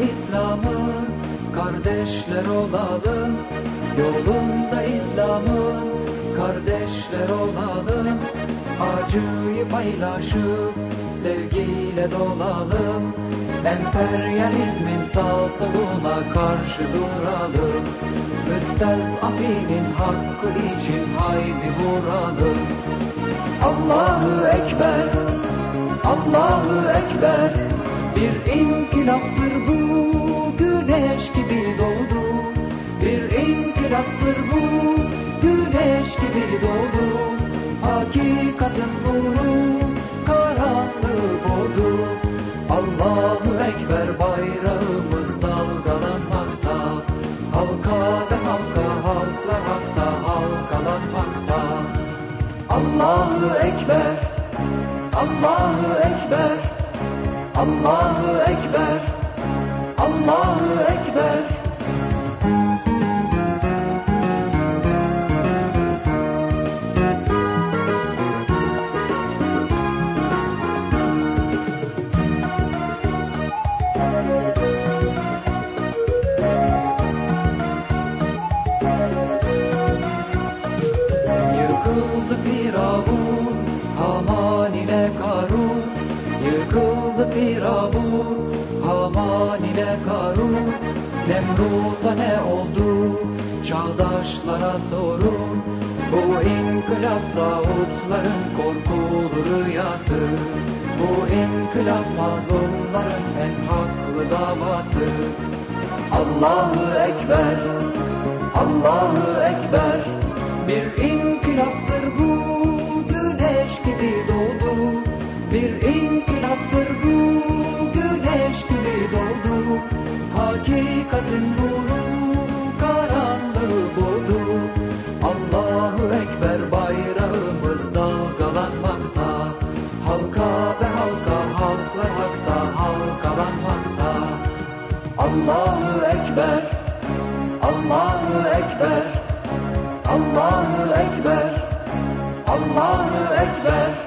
İslam'ın kardeşler olalım. Yolunda İslam'ın kardeşler olalım. Acıyı paylaşıp sevgiyle dolalım. Emperyalizmin sağ soluna karşı duralım. Müstezafinin hakkı için haydi vuralım. Allahu Ekber, Allahu Ekber Bir inkılaptır bu güneş gibi doğdu. Bir inkılaptır bu güneş gibi doğdu. Hakikatin nuru karanlığı boğdu. Allahu Ekber bayrağımız dalgalanmakta. Halka ve halka halklar hakta halkalanmakta. Allahu Ekber Allahu Ekber Allahu Ekber Allahu Ekber. Yıkıldı Firavun Haman ile Yıkıldı Firavun Haman ile Karun Nemrut'a ne oldu Çağdaşlara sorun. Bu inkılap tağutların korkulu rüyası Bu inkılap mazlumların en haklı davası. Allahu Ekber Allahu Ekber Bir inkılaptır bu Halka ve halka halklar hakta halkalanmakta. Allahu Ekber Allahu Ekber Allahu Ekber Allahu Ekber